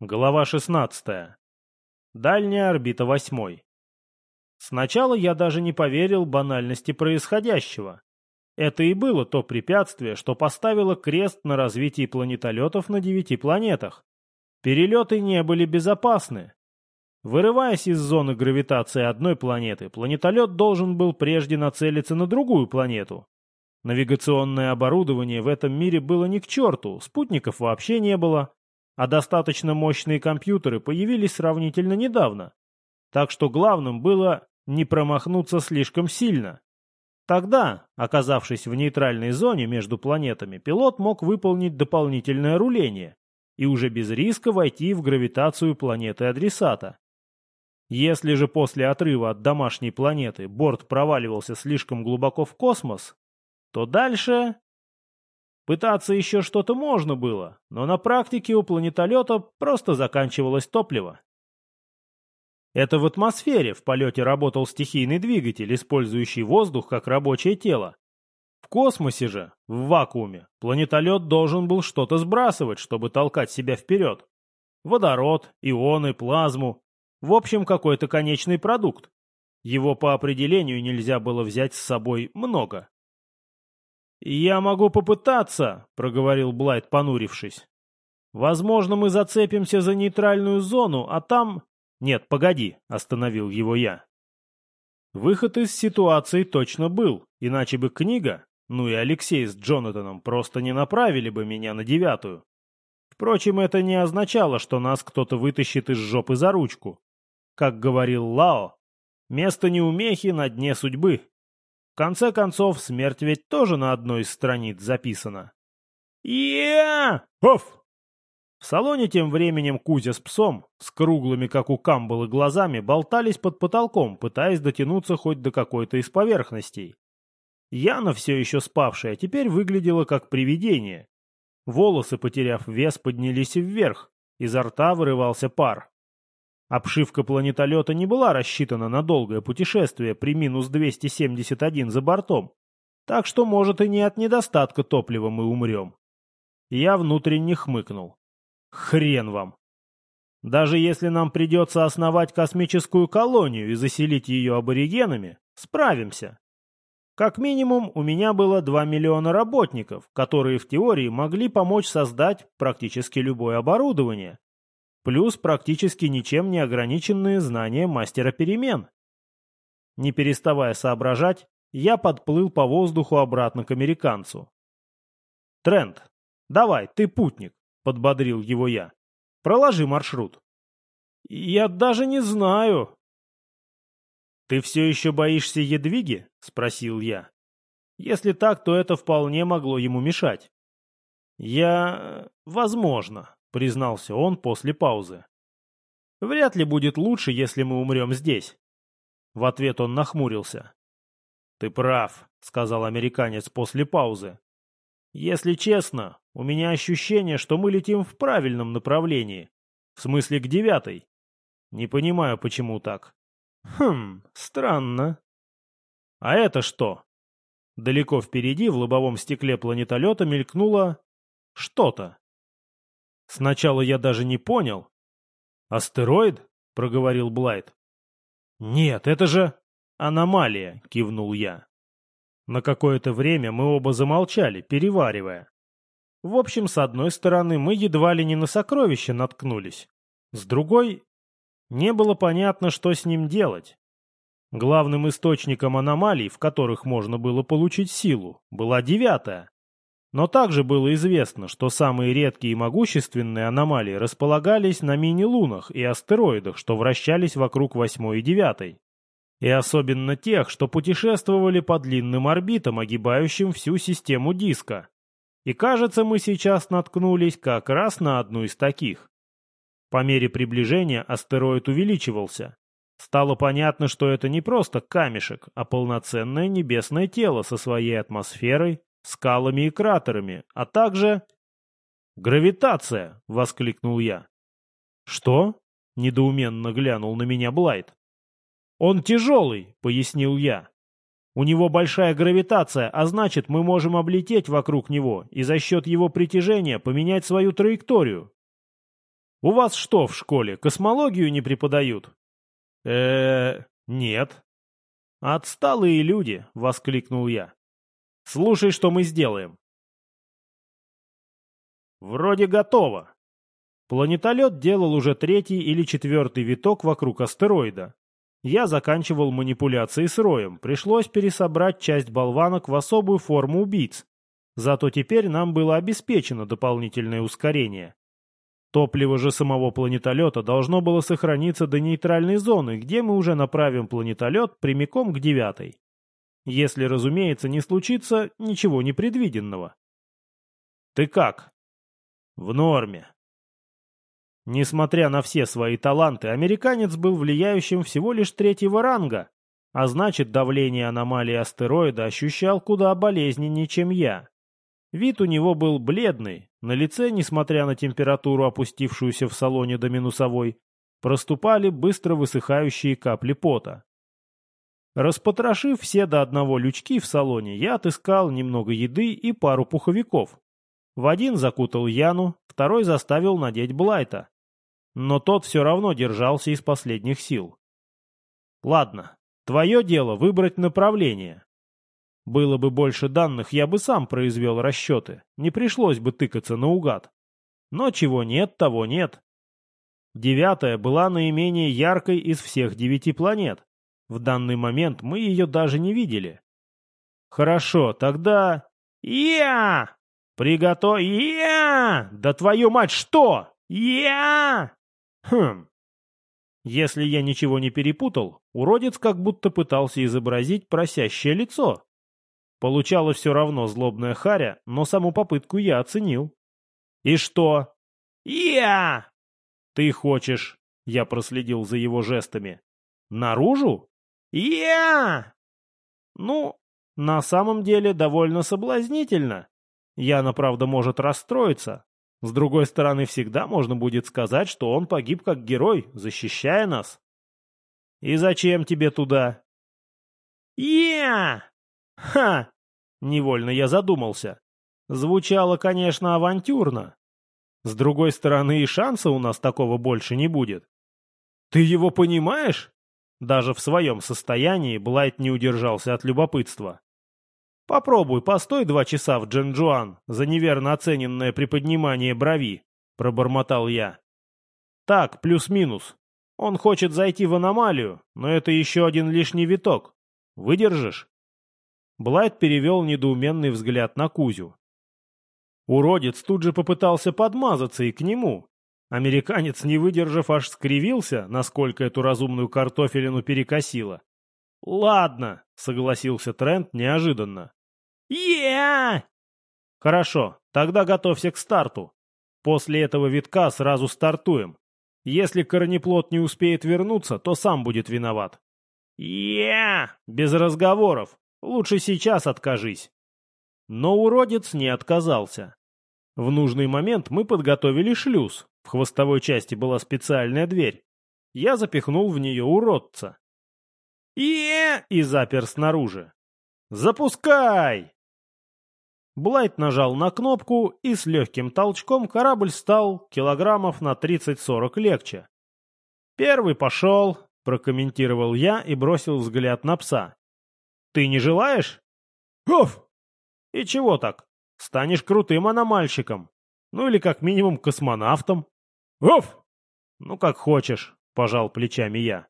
Глава 16. Дальняя орбита восьмой. Сначала я даже не поверил банальности происходящего. Это и было то препятствие, что поставило крест на развитии планетолетов на девяти планетах. Перелеты не были безопасны. Вырываясь из зоны гравитации одной планеты, планетолет должен был прежде нацелиться на другую планету. Навигационное оборудование в этом мире было ни к черту, спутников вообще не было, а достаточно мощные компьютеры появились сравнительно недавно. Так что главным было не промахнуться слишком сильно. Тогда, оказавшись в нейтральной зоне между планетами, пилот мог выполнить дополнительное руление и уже без риска войти в гравитацию планеты адресата. Если же после отрыва от домашней планеты борт проваливался слишком глубоко в космос, то дальше Пытаться еще что-то можно было, но на практике у планетолета просто заканчивалось топливо. Это в атмосфере в полете работал стихийный двигатель, использующий воздух как рабочее тело. В космосе же, в вакууме, планетолет должен был что-то сбрасывать, чтобы толкать себя вперед. Водород, ионы, плазму. В общем, какой-то конечный продукт. Его по определению нельзя было взять с собой много. «Я могу попытаться», — проговорил Блайт, понурившись. «Возможно, мы зацепимся за нейтральную зону, а там...» «Нет, погоди», — остановил его я. Выход из ситуации точно был, иначе бы книга, ну и Алексей с Джонатаном просто не направили бы меня на девятую. Впрочем, это не означало, что нас кто-то вытащит из жопы за ручку. Как говорил Лао, место неумехи на дне судьбы. В конце концов, смерть ведь тоже на одной из страниц записана. «Я! Оф!» В салоне тем временем Кузя с псом, с круглыми, как у камбалы, глазами, болтались под потолком, пытаясь дотянуться хоть до какой-то из поверхностей. Яна, все еще спавшая, теперь выглядела как привидение. Волосы, потеряв вес, поднялись вверх, изо рта вырывался пар. Обшивка планетолета не была рассчитана на долгое путешествие при минус 271 за бортом, так что, может, и не от недостатка топлива мы умрем. Я внутренне хмыкнул. Хрен вам. Даже если нам придется основать космическую колонию и заселить ее аборигенами, справимся. Как минимум, у меня было 2 миллиона работников, которые в теории могли помочь создать практически любое оборудование, плюс практически ничем не ограниченные знания мастера перемен. Не переставая соображать, я подплыл по воздуху обратно к американцу. «Трент, давай, ты путник», — подбодрил его я. «Проложи маршрут». «Я даже не знаю». «Ты все еще боишься едвиги?» — спросил я. Если так, то это вполне могло ему мешать. «Я... возможно», признался он после паузы. «Вряд ли будет лучше, если мы умрем здесь». В ответ он нахмурился. «Ты прав», — сказал американец после паузы. «Если честно, у меня ощущение, что мы летим в правильном направлении. В смысле, к девятой. Не понимаю, почему так». «Хм, странно». «А это что?» Далеко впереди, в лобовом стекле планетолета, мелькнуло что-то. Сначала я даже не понял. «Астероид?» — проговорил Блайт. «Нет, это же...» «Аномалия», — кивнул я. На какое-то время мы оба замолчали, переваривая. В общем, с одной стороны, мы едва ли не на сокровище наткнулись. С другой, не было понятно, что с ним делать. Главным источником аномалий, в которых можно было получить силу, была девятая. Но также было известно, что самые редкие и могущественные аномалии располагались на мини-лунах и астероидах, что вращались вокруг восьмой и девятой. И особенно тех, что путешествовали по длинным орбитам, огибающим всю систему диска. И кажется, мы сейчас наткнулись как раз на одну из таких. По мере приближения астероид увеличивался. Стало понятно, что это не просто камешек, а полноценное небесное тело со своей атмосферой, скалами и кратерами, а также... «Гравитация!» — воскликнул я. «Что?» — недоуменно глянул на меня Блайт. «Он тяжелый», — пояснил я. «У него большая гравитация, а значит, мы можем облететь вокруг него и за счет его притяжения поменять свою траекторию». У вас что в школе, космологию не преподают? э нет. Отсталые люди, воскликнул я. Слушай, что мы сделаем. Вроде готово. Планетолет делал уже третий или четвертый виток вокруг астероида. Я заканчивал манипуляции с роем, пришлось пересобрать часть болванок в особую форму убийц. Зато теперь нам было обеспечено дополнительное ускорение. Топливо же самого планетолета должно было сохраниться до нейтральной зоны, где мы уже направим планетолет прямиком к девятой. Если, разумеется, не случится ничего непредвиденного. «Ты как?» «В норме». Несмотря на все свои таланты, американец был влияющим всего лишь третьего ранга, а значит, давление аномалии астероида ощущал куда болезненнее, чем я. Вид у него был бледный, на лице, несмотря на температуру, опустившуюся в салоне до минусовой, проступали быстро высыхающие капли пота. Распотрошив все до одного лючки в салоне, я отыскал немного еды и пару пуховиков. В один закутал Яну, второй заставил надеть Блайта. Но тот все равно держался из последних сил. Ладно, твое дело выбрать направление. Было бы больше данных, я бы сам произвел расчеты. Не пришлось бы тыкаться наугад. Но чего нет, того нет. Девятая была наименее яркой из всех девяти планет. В данный момент мы ее даже не видели. Хорошо, тогда... Я! Приготовь... Я! Да твою мать, что? Я! Хм. Если я ничего не перепутал, уродец как будто пытался изобразить просящее лицо. Получалось все равно злобная харя, но саму попытку я оценил. «И что?» «Я!» «Ты хочешь?» Я проследил за его жестами. «Наружу?» «Я!» «Ну, на самом деле довольно соблазнительно. Яна, правда, может расстроиться. С другой стороны, всегда можно будет сказать, что он погиб как герой, защищая нас. И зачем тебе туда?» «Я!» «Ха! Невольно я задумался. Звучало, конечно, авантюрно. С другой стороны, и шанса у нас такого больше не будет. Ты его понимаешь? Даже в своем состоянии Блайт не удержался от любопытства. «Попробуй, постой два часа в Дженджуан за неверно оцененное приподнимание брови», — пробормотал я. «Так, плюс-минус. Он хочет зайти в аномалию, но это еще один лишний виток. Выдержишь?» Блайт перевел недоуменный взгляд на Кузю. Уродец тут же попытался подмазаться и к нему. Американец, не выдержав, аж скривился, насколько эту разумную картофелину перекосило. «Ладно», — согласился Трент неожиданно. е «Хорошо, тогда готовься к старту. После этого витка сразу стартуем. Если корнеплод не успеет вернуться, то сам будет виноват». е Без разговоров. Лучше сейчас откажись. Но уродец не отказался. В нужный момент мы подготовили шлюз. В хвостовой части была специальная дверь. Я запихнул в нее уродца. и и запер снаружи. «Запускай!» Блайт нажал на кнопку, и с легким толчком корабль стал килограммов на 30-40 легче. «Первый пошел», — прокомментировал я и бросил взгляд на пса. Ты не желаешь? Оф! И чего так? Станешь крутым аномальщиком. Ну или как минимум космонавтом. Оф! Ну как хочешь, пожал плечами я.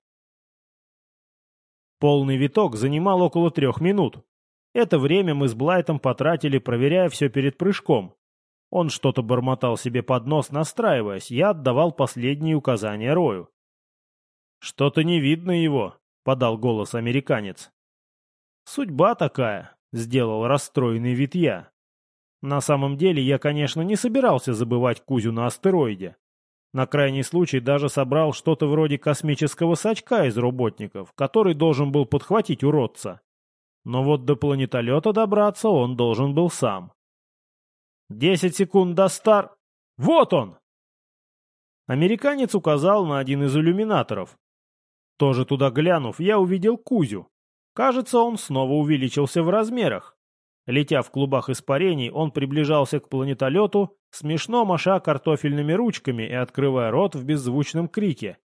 Полный виток занимал около трех минут. Это время мы с Блайтом потратили, проверяя все перед прыжком. Он что-то бормотал себе под нос, настраиваясь, я отдавал последние указания Рою. «Что-то не видно его», — подал голос американец. «Судьба такая», — сделал расстроенный вид я. На самом деле я, конечно, не собирался забывать Кузю на астероиде. На крайний случай даже собрал что-то вроде космического сачка из работников, который должен был подхватить уродца. Но вот до планетолета добраться он должен был сам. «Десять секунд до стар... Вот он!» Американец указал на один из иллюминаторов. Тоже туда глянув, я увидел Кузю, Кажется, он снова увеличился в размерах. Летя в клубах испарений, он приближался к планетолету, смешно маша картофельными ручками и открывая рот в беззвучном крике.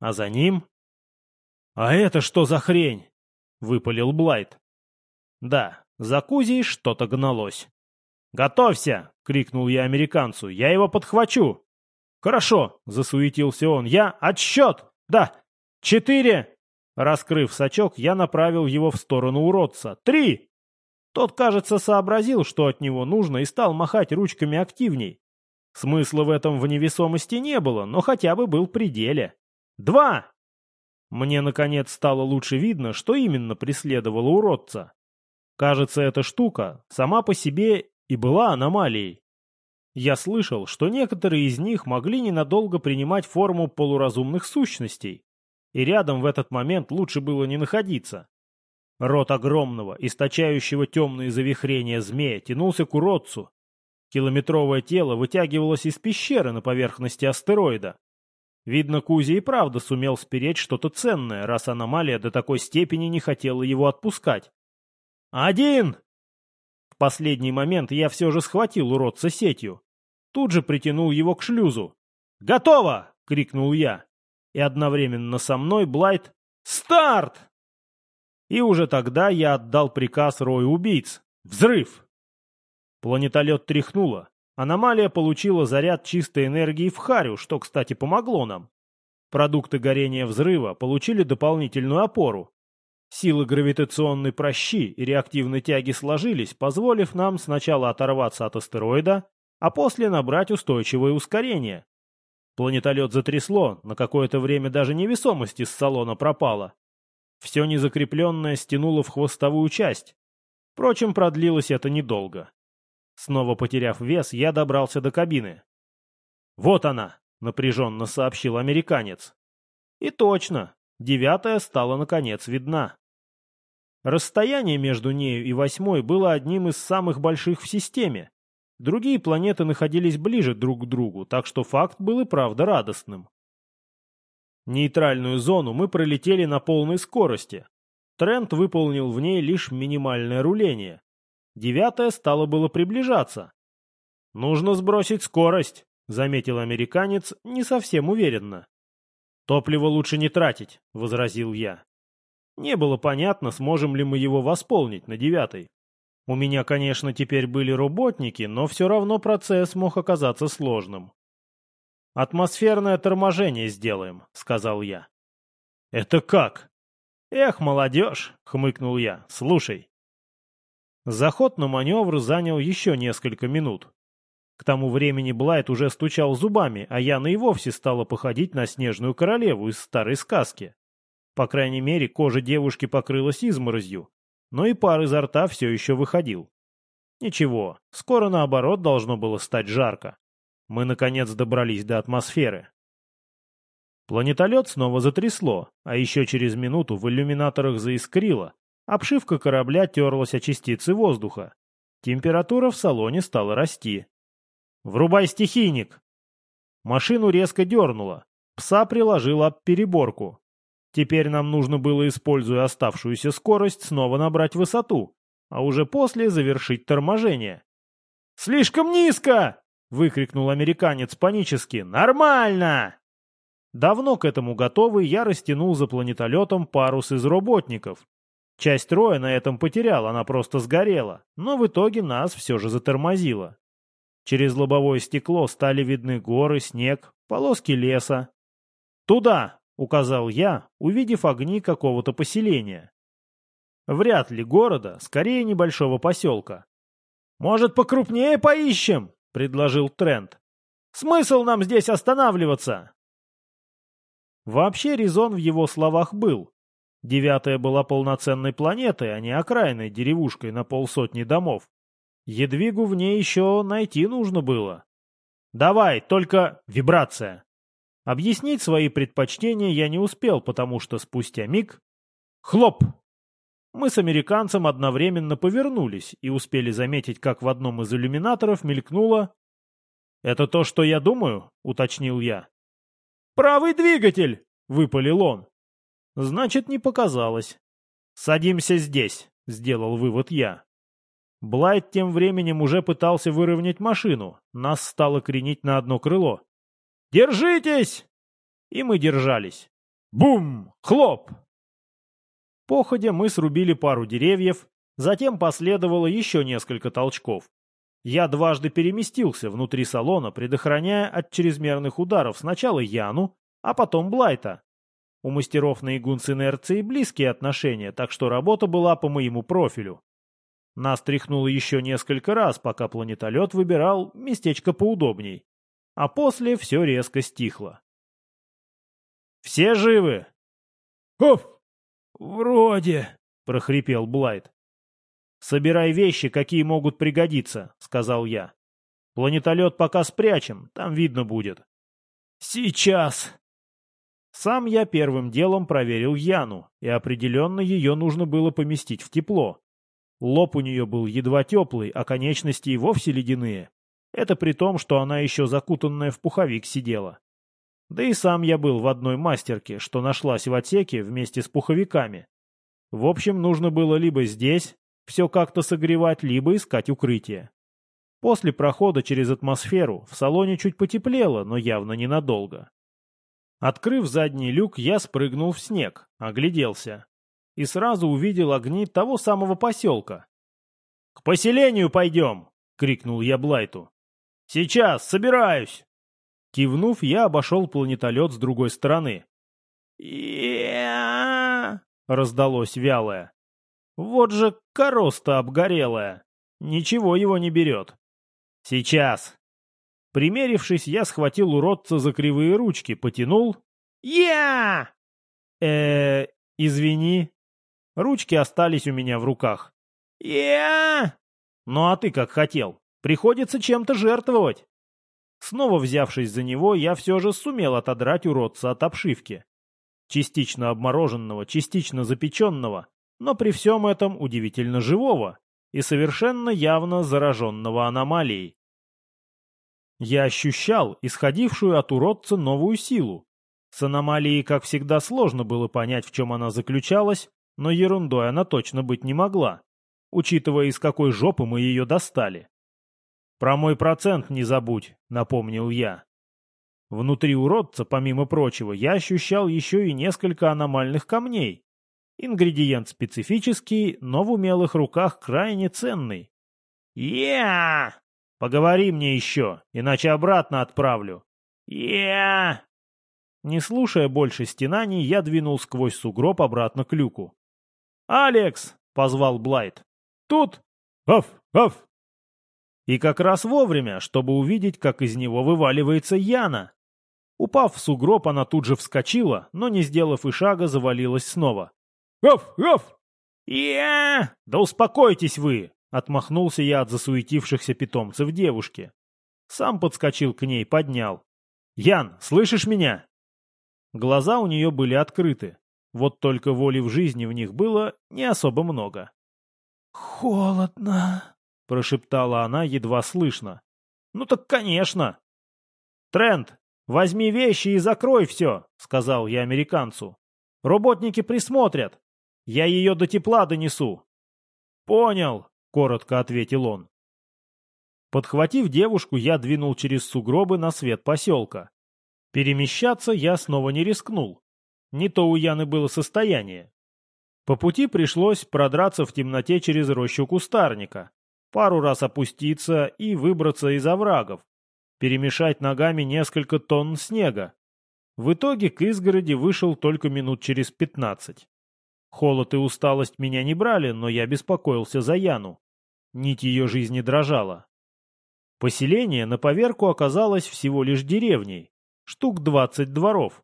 А за ним... «А это что за хрень?» — выпалил Блайт. Да, за Кузей что-то гналось. «Готовься!» — крикнул я американцу. «Я его подхвачу!» «Хорошо!» — засуетился он. «Я... Отсчет! Да! Четыре!» Раскрыв сачок, я направил его в сторону уродца. «Три!» Тот, кажется, сообразил, что от него нужно, и стал махать ручками активней. Смысла в этом в невесомости не было, но хотя бы был в пределе. Два! Мне, наконец, стало лучше видно, что именно преследовало уродца. Кажется, эта штука сама по себе и была аномалией. Я слышал, что некоторые из них могли ненадолго принимать форму полуразумных сущностей, и рядом в этот момент лучше было не находиться. Рот огромного, источающего темные завихрения змея, тянулся к уродцу. Километровое тело вытягивалось из пещеры на поверхности астероида. Видно, Кузя и правда сумел спереть что-то ценное, раз аномалия до такой степени не хотела его отпускать. «Один!» В последний момент я все же схватил уродца сетью. Тут же притянул его к шлюзу. «Готово!» — крикнул я. И одновременно со мной Блайт «Старт!» И уже тогда я отдал приказ рою убийц. Взрыв! Планетолет тряхнуло. Аномалия получила заряд чистой энергии в Харю, что, кстати, помогло нам. Продукты горения взрыва получили дополнительную опору. Силы гравитационной прощи и реактивной тяги сложились, позволив нам сначала оторваться от астероида, а после набрать устойчивое ускорение. Планетолет затрясло, на какое-то время даже невесомость из салона пропала. Все незакрепленное стянуло в хвостовую часть. Впрочем, продлилось это недолго. Снова потеряв вес, я добрался до кабины. «Вот она!» — напряженно сообщил американец. И точно, девятая стала наконец видна. Расстояние между нею и восьмой было одним из самых больших в системе. Другие планеты находились ближе друг к другу, так что факт был и правда радостным. Нейтральную зону мы пролетели на полной скорости. Трент выполнил в ней лишь минимальное руление. Девятое стало было приближаться. «Нужно сбросить скорость», — заметил американец не совсем уверенно. «Топливо лучше не тратить», — возразил я. Не было понятно, сможем ли мы его восполнить на девятой. У меня, конечно, теперь были работники, но все равно процесс мог оказаться сложным. «Атмосферное торможение сделаем», — сказал я. «Это как?» «Эх, молодежь!» — хмыкнул я. «Слушай». Заход на маневр занял еще несколько минут. К тому времени Блайт уже стучал зубами, а Яна и вовсе стала походить на снежную королеву из старой сказки. По крайней мере, кожа девушки покрылась изморозью, но и пар изо рта все еще выходил. Ничего, скоро наоборот должно было стать жарко. Мы, наконец, добрались до атмосферы. Планетолет снова затрясло, а еще через минуту в иллюминаторах заискрило. Обшивка корабля терлась о частицы воздуха. Температура в салоне стала расти. «Врубай стихийник!» Машину резко дернуло. Пса приложила об переборку. Теперь нам нужно было, используя оставшуюся скорость, снова набрать высоту, а уже после завершить торможение. «Слишком низко!» — выкрикнул американец панически. «Нормально!» Давно к этому готовый, я растянул за планетолетом парус из работников. Часть роя на этом потерял, она просто сгорела, но в итоге нас все же затормозило. Через лобовое стекло стали видны горы, снег, полоски леса. «Туда!» — указал я, увидев огни какого-то поселения. Вряд ли города, скорее небольшого поселка. «Может, покрупнее поищем?» Предложил Трент. «Смысл нам здесь останавливаться?» Вообще резон в его словах был. Девятая была полноценной планетой, а не окраинной деревушкой на полсотни домов. Едвигу в ней еще найти нужно было. «Давай, только вибрация!» Объяснить свои предпочтения я не успел, потому что спустя миг... Хлоп! Мы с американцем одновременно повернулись и успели заметить, как в одном из иллюминаторов мелькнуло... «Это то, что я думаю?» — уточнил я. «Правый двигатель!» — выпалил он. «Значит, не показалось». «Садимся здесь», — сделал вывод я. Блайт тем временем уже пытался выровнять машину. Нас стало кренить на одно крыло. «Держитесь!» И мы держались. Бум! Хлоп! Походя мы срубили пару деревьев, затем последовало еще несколько толчков. Я дважды переместился внутри салона, предохраняя от чрезмерных ударов сначала Яну, а потом Блайта. У мастеров на игун с инерцией близкие отношения, так что работа была по моему профилю. Нас тряхнуло еще несколько раз, пока планетолет выбирал местечко поудобней. А после все резко стихло. «Все живы?» «Оф! Вроде», — прохрипел Блайт. «Собирай вещи, какие могут пригодиться», — сказал я. «Планетолет пока спрячем, там видно будет». «Сейчас», сам я первым делом проверил Яну, и определенно ее нужно было поместить в тепло. Лоб у нее был едва теплый, а конечности и вовсе ледяные. Это при том, что она еще закутанная в пуховик сидела. Да и сам я был в одной мастерке, что нашлась в отсеке вместе с пуховиками. В общем, нужно было либо здесь все как-то согревать, либо искать укрытие. После прохода через атмосферу в салоне чуть потеплело, но явно ненадолго. Открыв задний люк, я спрыгнул в снег, огляделся. И сразу увидел огни того самого поселка. «К поселению пойдем!» — крикнул я Блайту. «Сейчас, собираюсь!» Кивнув, я обошел планетолет с другой стороны. я раздалось вялое. «Вот же короста обгорелая! Ничего его не берет!» «Сейчас!» Примерившись, я схватил уродца за кривые ручки, потянул. «Я!» э извини. Ручки остались у меня в руках. «Я!» «Ну а ты как хотел. Приходится чем-то жертвовать». Снова взявшись за него, я все же сумел отодрать уродца от обшивки. Частично обмороженного, частично запеченного, но при всем этом удивительно живого и совершенно явно зараженного аномалией. Я ощущал исходившую от уродца новую силу. С аномалией, как всегда, сложно было понять, в чем она заключалась, но ерундой она точно быть не могла, учитывая, из какой жопы мы ее достали. «Про мой процент не забудь», — напомнил я. Внутри уродца, помимо прочего, я ощущал еще и несколько аномальных камней. Ингредиент специфический, но в умелых руках крайне ценный. «Я!» Поговори мне еще, иначе обратно отправлю. Я... Не слушая больше стенаний, я двинул сквозь сугроб обратно к люку. «Алекс!» — позвал Блайт. «Тут!» «Аф! Аф!» И как раз вовремя, чтобы увидеть, как из него вываливается Яна. Упав в сугроб, она тут же вскочила, но, не сделав и шага, завалилась снова. «Аф! Аф!» «Я...» «Да успокойтесь вы!» Отмахнулся я от засуетившихся питомцев девушки. Сам подскочил к ней, поднял. «Ян, слышишь меня?» Глаза у нее были открыты. Вот только воли в жизни в них было не особо много. «Холодно», — прошептала она едва слышно. «Ну так конечно!» «Трент, возьми вещи и закрой все», — сказал я американцу. «Работники присмотрят. Я ее до тепла донесу». «Понял», коротко ответил он. Подхватив девушку, я двинул через сугробы на свет поселка. Перемещаться я снова не рискнул. Не то у Яны было состояние. По пути пришлось продраться в темноте через рощу кустарника, пару раз опуститься и выбраться из оврагов, перемешать ногами несколько тонн снега. В итоге к изгороди вышел только минут через пятнадцать. Холод и усталость меня не брали, но я беспокоился за Яну. Нить ее жизни дрожала. Поселение на поверку оказалось всего лишь деревней. Штук двадцать дворов.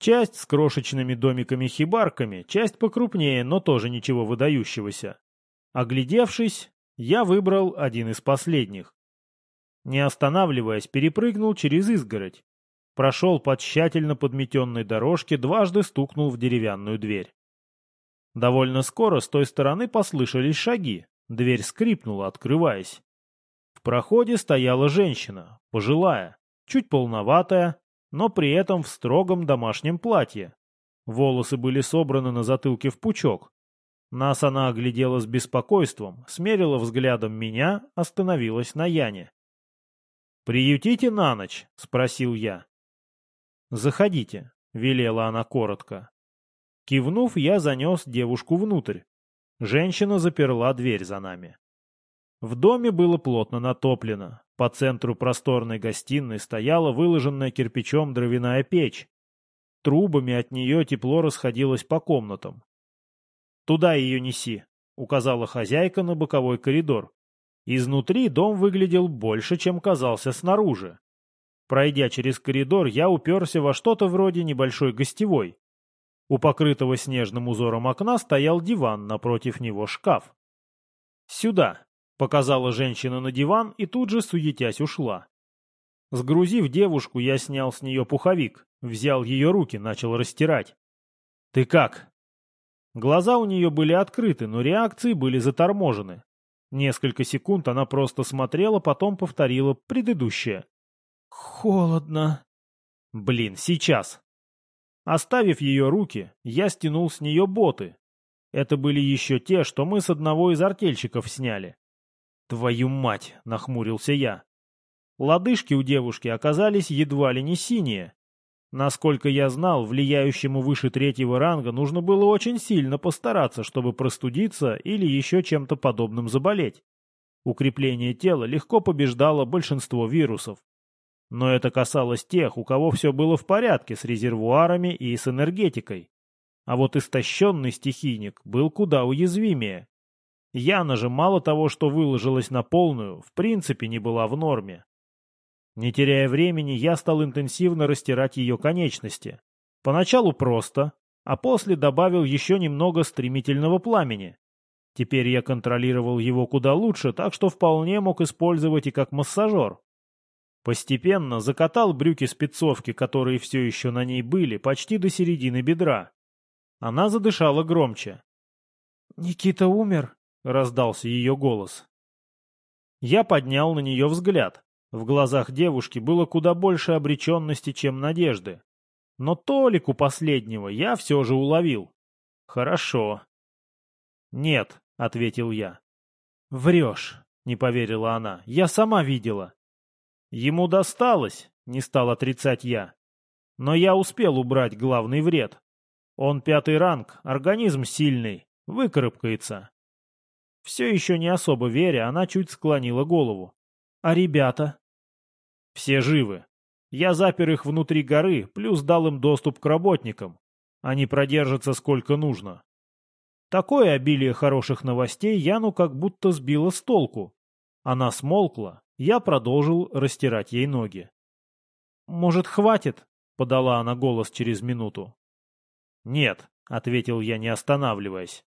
Часть с крошечными домиками-хибарками, часть покрупнее, но тоже ничего выдающегося. Оглядевшись, я выбрал один из последних. Не останавливаясь, перепрыгнул через изгородь. Прошел по тщательно подметенной дорожке, дважды стукнул в деревянную дверь. Довольно скоро с той стороны послышались шаги, Дверь скрипнула, открываясь. В проходе стояла женщина, пожилая, чуть полноватая, но при этом в строгом домашнем платье. Волосы были собраны на затылке в пучок. Нас она оглядела с беспокойством, смерила взглядом меня, остановилась на Яне. «Приютите на ночь?» — спросил я. «Заходите», — велела она коротко. Кивнув, я занес девушку внутрь. Женщина заперла дверь за нами. В доме было плотно натоплено. По центру просторной гостиной стояла выложенная кирпичом дровяная печь. Трубами от нее тепло расходилось по комнатам. «Туда ее неси», — указала хозяйка на боковой коридор. Изнутри дом выглядел больше, чем казался снаружи. Пройдя через коридор, я уперся во что-то вроде небольшой гостевой. У покрытого снежным узором окна стоял диван, напротив него шкаф. «Сюда», — показала женщина на диван и тут же, суетясь, ушла. Сгрузив девушку, я снял с нее пуховик, взял ее руки, начал растирать. «Ты как?» Глаза у нее были открыты, но реакции были заторможены. Несколько секунд она просто смотрела, потом повторила предыдущее. «Холодно». «Блин, сейчас». Оставив ее руки, я стянул с нее боты. Это были еще те, что мы с одного из артельщиков сняли. «Твою мать!» — нахмурился я. Лодыжки у девушки оказались едва ли не синие. Насколько я знал, влияющему выше третьего ранга нужно было очень сильно постараться, чтобы простудиться или еще чем-то подобным заболеть. Укрепление тела легко побеждало большинство вирусов. Но это касалось тех, у кого все было в порядке с резервуарами и с энергетикой. А вот истощенный стихийник был куда уязвимее. Яна же мало того, что выложилась на полную, в принципе не была в норме. Не теряя времени, я стал интенсивно растирать ее конечности. Поначалу просто, а после добавил еще немного стремительного пламени. Теперь я контролировал его куда лучше, так что вполне мог использовать и как массажер. Постепенно закатал брюки спецовки, которые все еще на ней были, почти до середины бедра. Она задышала громче. «Никита умер», — раздался ее голос. Я поднял на нее взгляд. В глазах девушки было куда больше обреченности, чем надежды. Но Толику последнего я все же уловил. Хорошо. Нет, — ответил я. Врешь, — не поверила она. Я сама видела. Ему досталось, — не стал отрицать я. Но я успел убрать главный вред. Он пятый ранг, организм сильный, выкарабкается. Все еще не особо веря, она чуть склонила голову. А ребята? Все живы. Я запер их внутри горы, плюс дал им доступ к работникам. Они продержатся сколько нужно. Такое обилие хороших новостей Яну как будто сбило с толку. Она смолкла, я продолжил растирать ей ноги. «Может, хватит?» — подала она голос через минуту. «Нет», — ответил я, не останавливаясь.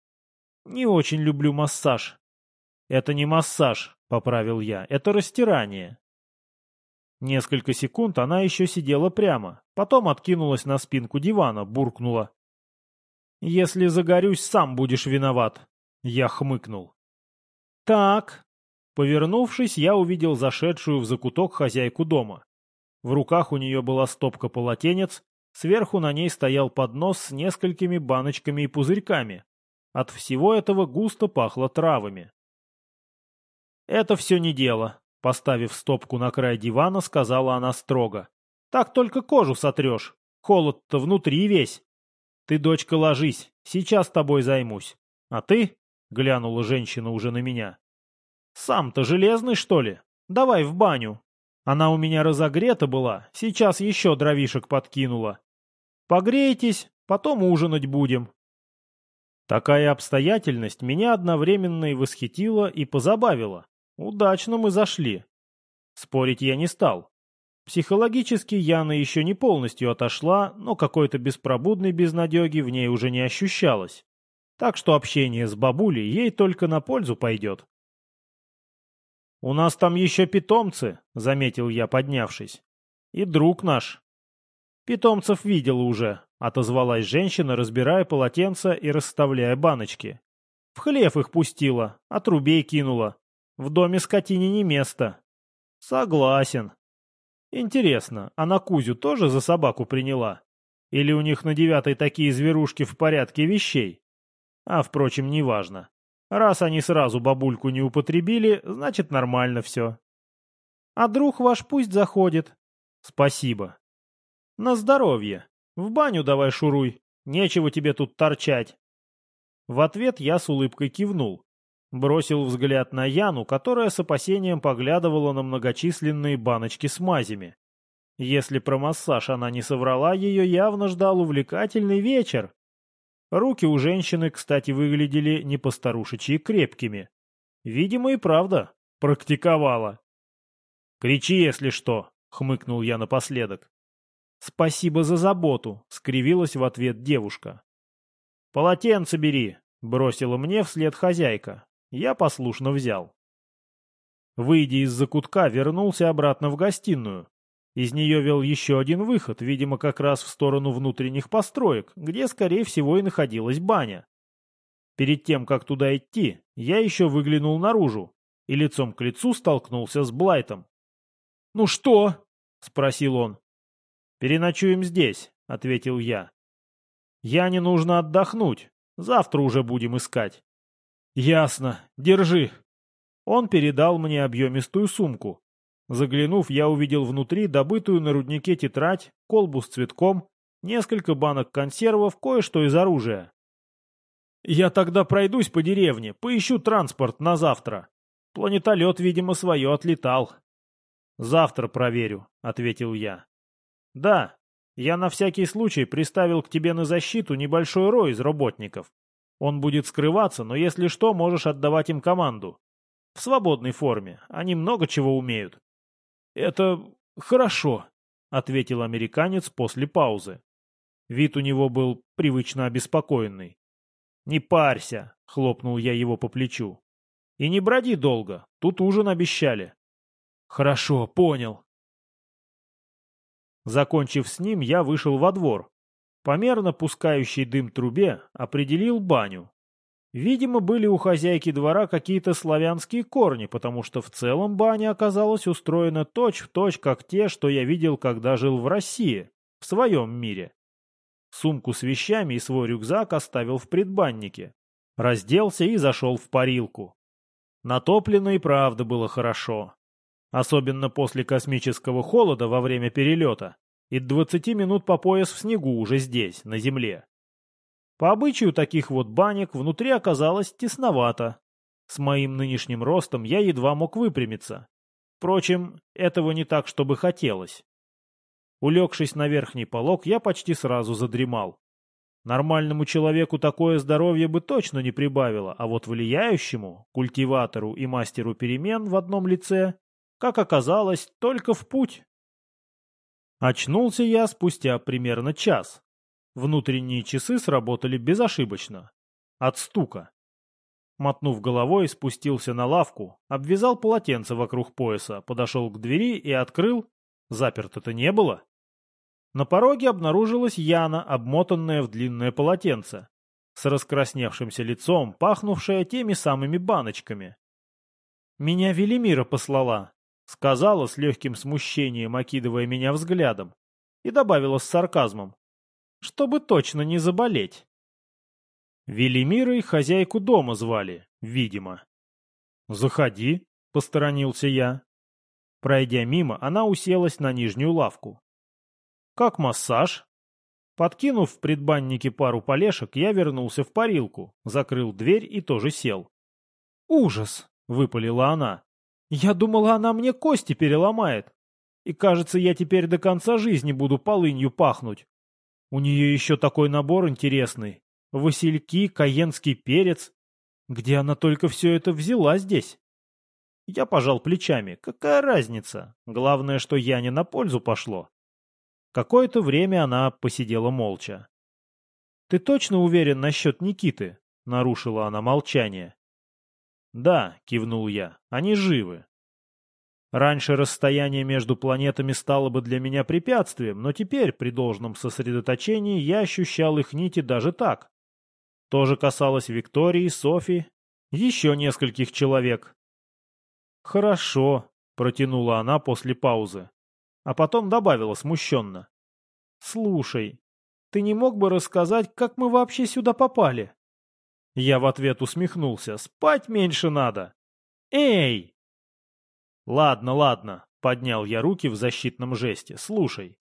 «Не очень люблю массаж». «Это не массаж», — поправил я, — «это растирание». Несколько секунд она еще сидела прямо, потом откинулась на спинку дивана, буркнула. «Если загорюсь, сам будешь виноват», — я хмыкнул. «Так». Повернувшись, я увидел зашедшую в закуток хозяйку дома. В руках у нее была стопка полотенец, сверху на ней стоял поднос с несколькими баночками и пузырьками. От всего этого густо пахло травами. «Это все не дело», — поставив стопку на край дивана, сказала она строго. «Так только кожу сотрешь. Холод-то внутри весь. Ты, дочка, ложись, сейчас тобой займусь. А ты?» — глянула женщина уже на меня. «Сам-то железный, что ли? Давай в баню. Она у меня разогрета была, сейчас еще дровишек подкинула. Погрейтесь, потом ужинать будем». Такая обстоятельность меня одновременно и восхитила, и позабавила. Удачно мы зашли. Спорить я не стал. Психологически Яна еще не полностью отошла, но какой-то беспробудной безнадеги в ней уже не ощущалось. Так что общение с бабулей ей только на пользу пойдет. «У нас там еще питомцы», — заметил я, поднявшись. «И друг наш». «Питомцев видела уже», — отозвалась женщина, разбирая полотенца и расставляя баночки. «В хлев их пустила, а трубей кинула. В доме скотине не место. Согласен. Интересно, а на Кузю тоже за собаку приняла? Или у них на девятой такие зверушки в порядке вещей? А, впрочем, неважно. Раз они сразу бабульку не употребили, значит нормально все. А друг ваш пусть заходит. Спасибо. На здоровье. В баню давай шуруй. Нечего тебе тут торчать. В ответ я с улыбкой кивнул. Бросил взгляд на Яну, которая с опасением поглядывала на многочисленные баночки с мазями. Если про массаж она не соврала, ее явно ждал увлекательный вечер. Руки у женщины, кстати, выглядели не постарушечьи крепкими. Видимо, и правда практиковала. «Кричи, если что», — хмыкнул я напоследок. «Спасибо за заботу», — скривилась в ответ девушка. «Полотенце бери», — бросила мне вслед хозяйка. Я послушно взял. Выйдя из закутка, вернулся обратно в гостиную. Из нее вел еще один выход, видимо, как раз в сторону внутренних построек, где, скорее всего, и находилась баня. Перед тем, как туда идти, я еще выглянул наружу и лицом к лицу столкнулся с Блайтом. «Ну что?» — спросил он. «Переночуем здесь», — ответил я. «Яне нужно отдохнуть. Завтра уже будем искать». «Ясно. Держи». Он передал мне объемистую сумку. Заглянув, я увидел внутри добытую на руднике тетрадь, колбу с цветком, несколько банок консервов, кое-что из оружия. «Я тогда пройдусь по деревне, поищу транспорт на завтра. Планетолет, видимо, свое отлетал». «Завтра проверю», — ответил я. «Да, я на всякий случай приставил к тебе на защиту небольшой рой из работников. Он будет скрываться, но если что, можешь отдавать им команду. В свободной форме, они много чего умеют». «Это хорошо», — ответил американец после паузы. Вид у него был привычно обеспокоенный. «Не парься», — хлопнул я его по плечу. «И не броди долго, тут ужин обещали». «Хорошо, понял». Закончив с ним, я вышел во двор. Померно пускающий дым трубе определил баню. Видимо, были у хозяйки двора какие-то славянские корни, потому что в целом баня оказалась устроена точь-в-точь, точь, как те, что я видел, когда жил в России, в своем мире. Сумку с вещами и свой рюкзак оставил в предбаннике. Разделся и зашел в парилку. Натоплено и правда было хорошо. Особенно после космического холода во время перелета и 20 минут по пояс в снегу уже здесь, на Земле. По обычаю таких вот банек внутри оказалось тесновато. С моим нынешним ростом я едва мог выпрямиться. Впрочем, этого не так, чтобы хотелось. Улегшись на верхний полог, я почти сразу задремал. Нормальному человеку такое здоровье бы точно не прибавило, а вот влияющему, культиватору и мастеру перемен в одном лице, как оказалось, только в путь. Очнулся я спустя примерно час. Внутренние часы сработали безошибочно. От стука. Мотнув головой, спустился на лавку, обвязал полотенце вокруг пояса, подошел к двери и открыл. Заперто-то не было. На пороге обнаружилась Яна, обмотанная в длинное полотенце, с раскрасневшимся лицом, пахнувшая теми самыми баночками. «Меня Велимира послала», — сказала с легким смущением, окидывая меня взглядом, и добавила с сарказмом чтобы точно не заболеть. Велимирой хозяйку дома звали, видимо. «Заходи», — посторонился я. Пройдя мимо, она уселась на нижнюю лавку. «Как массаж?» Подкинув в предбаннике пару полешек, я вернулся в парилку, закрыл дверь и тоже сел. «Ужас!» — выпалила она. «Я думала, она мне кости переломает. И кажется, я теперь до конца жизни буду полынью пахнуть. У нее еще такой набор интересный. Васильки, каенский перец. Где она только все это взяла здесь? Я пожал плечами. Какая разница? Главное, что я не на пользу пошло. Какое-то время она посидела молча. «Ты точно уверен насчет Никиты?» — нарушила она молчание. «Да», — кивнул я, — «они живы. Раньше расстояние между планетами стало бы для меня препятствием, но теперь, при должном сосредоточении, я ощущал их нити даже так. То же касалось Виктории, Софи, еще нескольких человек. «Хорошо», — протянула она после паузы, а потом добавила смущенно. «Слушай, ты не мог бы рассказать, как мы вообще сюда попали?» Я в ответ усмехнулся. «Спать меньше надо!» «Эй!» «Ладно, ладно», — поднял я руки в защитном жесте. «Слушай».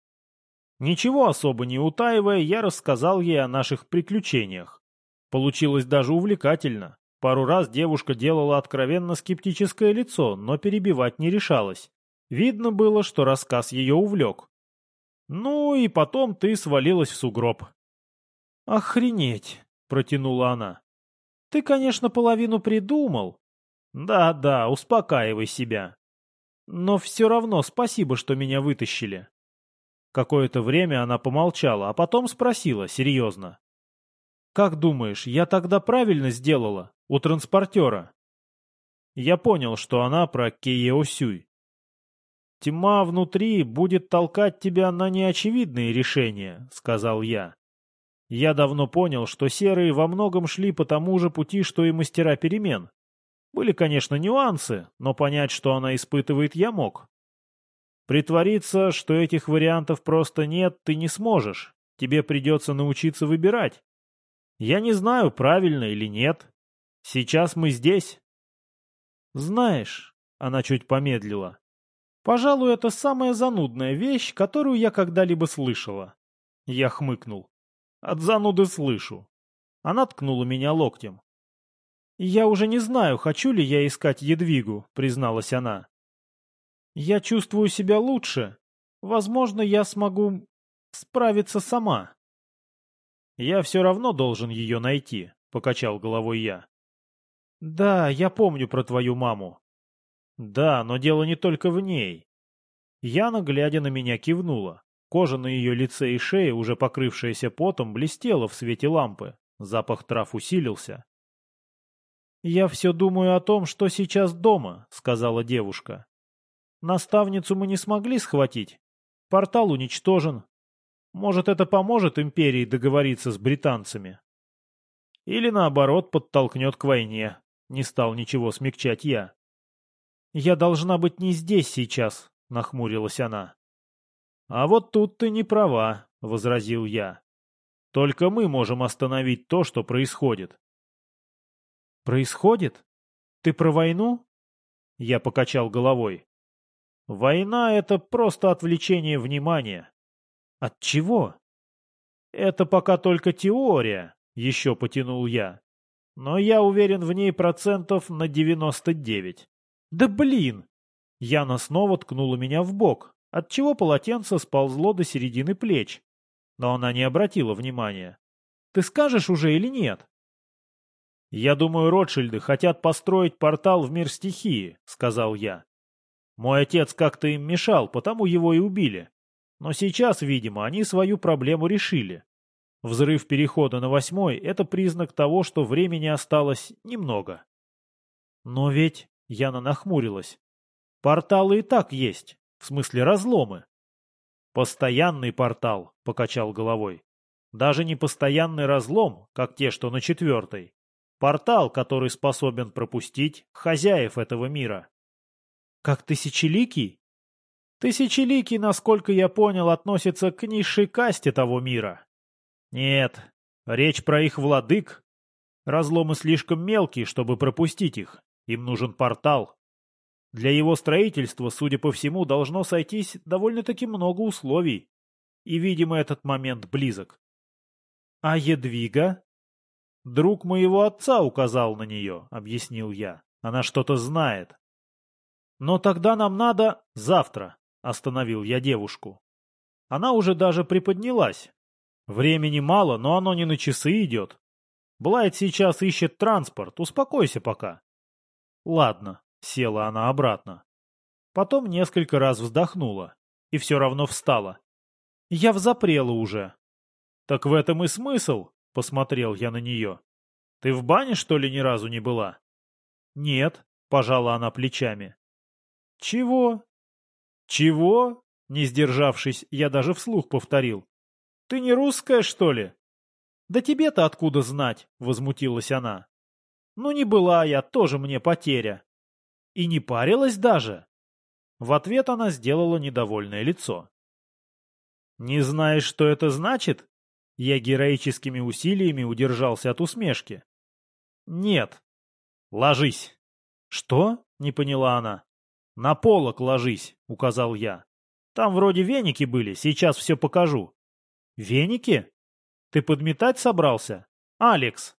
Ничего особо не утаивая, я рассказал ей о наших приключениях. Получилось даже увлекательно. Пару раз девушка делала откровенно скептическое лицо, но перебивать не решалась. Видно было, что рассказ ее увлек. «Ну и потом ты свалилась в сугроб». «Охренеть!» — протянула она. «Ты, конечно, половину придумал». «Да-да, успокаивай себя. Но все равно спасибо, что меня вытащили». Какое-то время она помолчала, а потом спросила серьезно. «Как думаешь, я тогда правильно сделала? У транспортера?» Я понял, что она про Кееосюй. «Тьма внутри будет толкать тебя на неочевидные решения», — сказал я. Я давно понял, что серые во многом шли по тому же пути, что и мастера перемен. Были, конечно, нюансы, но понять, что она испытывает, я мог. Притвориться, что этих вариантов просто нет, ты не сможешь. Тебе придется научиться выбирать. Я не знаю, правильно или нет. Сейчас мы здесь. Знаешь, она чуть помедлила. Пожалуй, это самая занудная вещь, которую я когда-либо слышала. Я хмыкнул. От зануды слышу. Она ткнула меня локтем. «Я уже не знаю, хочу ли я искать Едвигу», — призналась она. «Я чувствую себя лучше. Возможно, я смогу справиться сама». «Я все равно должен ее найти», — покачал головой я. «Да, я помню про твою маму». «Да, но дело не только в ней». Яна, глядя на меня, кивнула. Кожа на ее лице и шее, уже покрывшаяся потом, блестела в свете лампы. Запах трав усилился. «Я все думаю о том, что сейчас дома», — сказала девушка. «Наставницу мы не смогли схватить. Портал уничтожен. Может, это поможет империи договориться с британцами. Или, наоборот, подтолкнет к войне. Не стал ничего смягчать я. «Я должна быть не здесь сейчас», — нахмурилась она. «А вот тут ты не права», — возразил я. «Только мы можем остановить то, что происходит». «Происходит? Ты про войну?» Я покачал головой. «Война — это просто отвлечение внимания. От чего? Это пока только теория, еще потянул я. Но я уверен в ней процентов на 99. Да блин! Яна снова ткнула меня в бок, отчего полотенце сползло до середины плеч. Но она не обратила внимания. Ты скажешь уже или нет? «Я думаю, Ротшильды хотят построить портал в мир стихии», — сказал я. «Мой отец как-то им мешал, потому его и убили. Но сейчас, видимо, они свою проблему решили. Взрыв перехода на восьмой — это признак того, что времени осталось немного. Но ведь, Яна нахмурилась, порталы и так есть, в смысле разломы. Постоянный портал, покачал головой. Даже не постоянный разлом, как те, что на четвертой. Портал, который способен пропустить хозяев этого мира. Как тысячеликий? Тысячеликий, насколько я понял, относится к низшей касте того мира. Нет, речь про их владык. Разломы слишком мелкие, чтобы пропустить их. Им нужен портал. Для его строительства, судя по всему, должно сойтись довольно-таки много условий. И, видимо, этот момент близок. А Едвига? Друг моего отца указал на нее, объяснил я. Она что-то знает. Но тогда нам надо завтра. Остановил я девушку. Она уже даже приподнялась. Времени мало, но оно не на часы идет. Блайт сейчас ищет транспорт, успокойся пока. Ладно, села она обратно. Потом несколько раз вздохнула. И все равно встала. Я взапрела уже. Так в этом и смысл, посмотрел я на нее. Ты в бане, что ли, ни разу не была? Нет, пожала она плечами. Чего? «Чего?» — не сдержавшись, я даже вслух повторил. «Ты не русская, что ли?» «Да тебе-то откуда знать?» — возмутилась она. «Ну не была я, тоже мне потеря». «И не парилась даже?» В ответ она сделала недовольное лицо. «Не знаешь, что это значит?» Я героическими усилиями удержался от усмешки. Нет. Ложись. Что? Не поняла она. На полок ложись, указал я. Там вроде веники были, сейчас все покажу. Веники? Ты подметать собрался? Алекс,